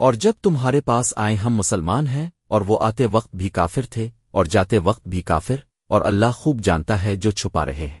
اور جب تمہارے پاس آئے ہم مسلمان ہیں اور وہ آتے وقت بھی کافر تھے اور جاتے وقت بھی کافر اور اللہ خوب جانتا ہے جو چھپا رہے ہیں۔